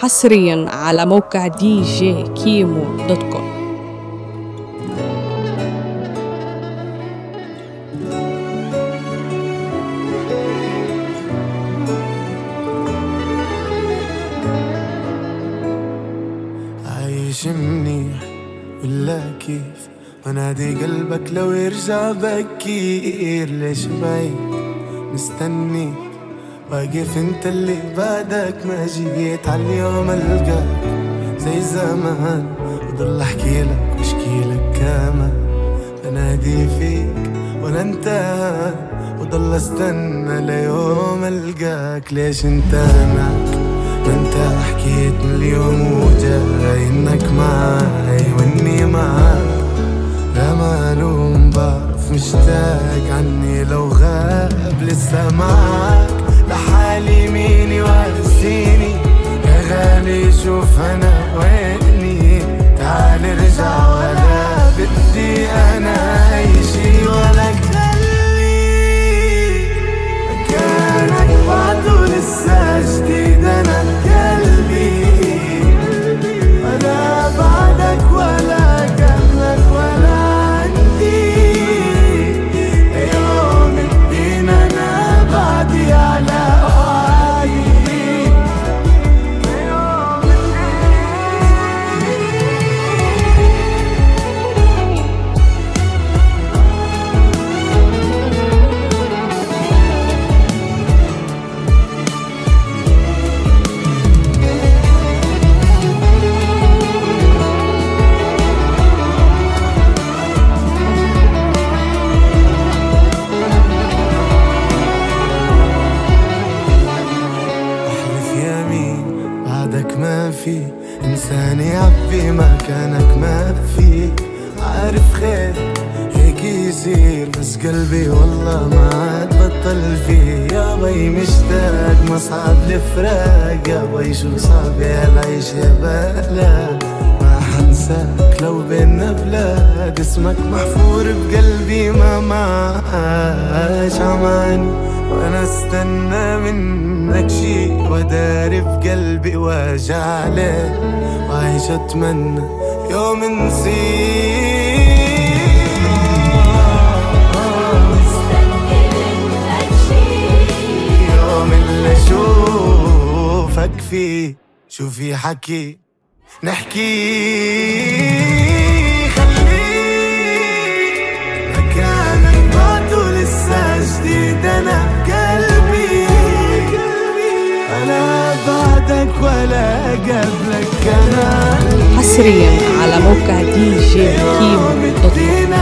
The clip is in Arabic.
حصريا على موقع دي جي كيمو dot com. عايش منيح ولا كيف؟ ونادي قلبك لو يرجع بكير. ليش بعيد مستني واقف انت اللي بعدك ما جيت عاليوم القاك زي زمان وضل احكي لك واشكي لك كمان. بنادي فيك وأنا انت وضل أستنى ليوم ألقاك. ليش أنت هناك ما أنت حكيت من اليوم وجاي إنك معاي وإني معاك لا معلوم بعرف مشتاق عني لو غاب لسه معاك غالي شوف بعدك ما في. إنسان يعبي مكانك ما في. عارف خير هيك يصير بس قلبي والله ما عاد بطل فيه. يا بي مشتاق ما صعب الفراق. يا بي شو صعب العيش يا بلا. ما حنساك لو بينا بلاد. اسمك محفور بقلبي ما معاش عماني وأنا استنى منك شي وداري بقلبي واجع ليه وعايش أتمنى يوم نسيت أشوفك فيه شو في حكي؟ نحكي. ولا قبلك. أنا حصريا على موقع دي جي كيمو دوت كوم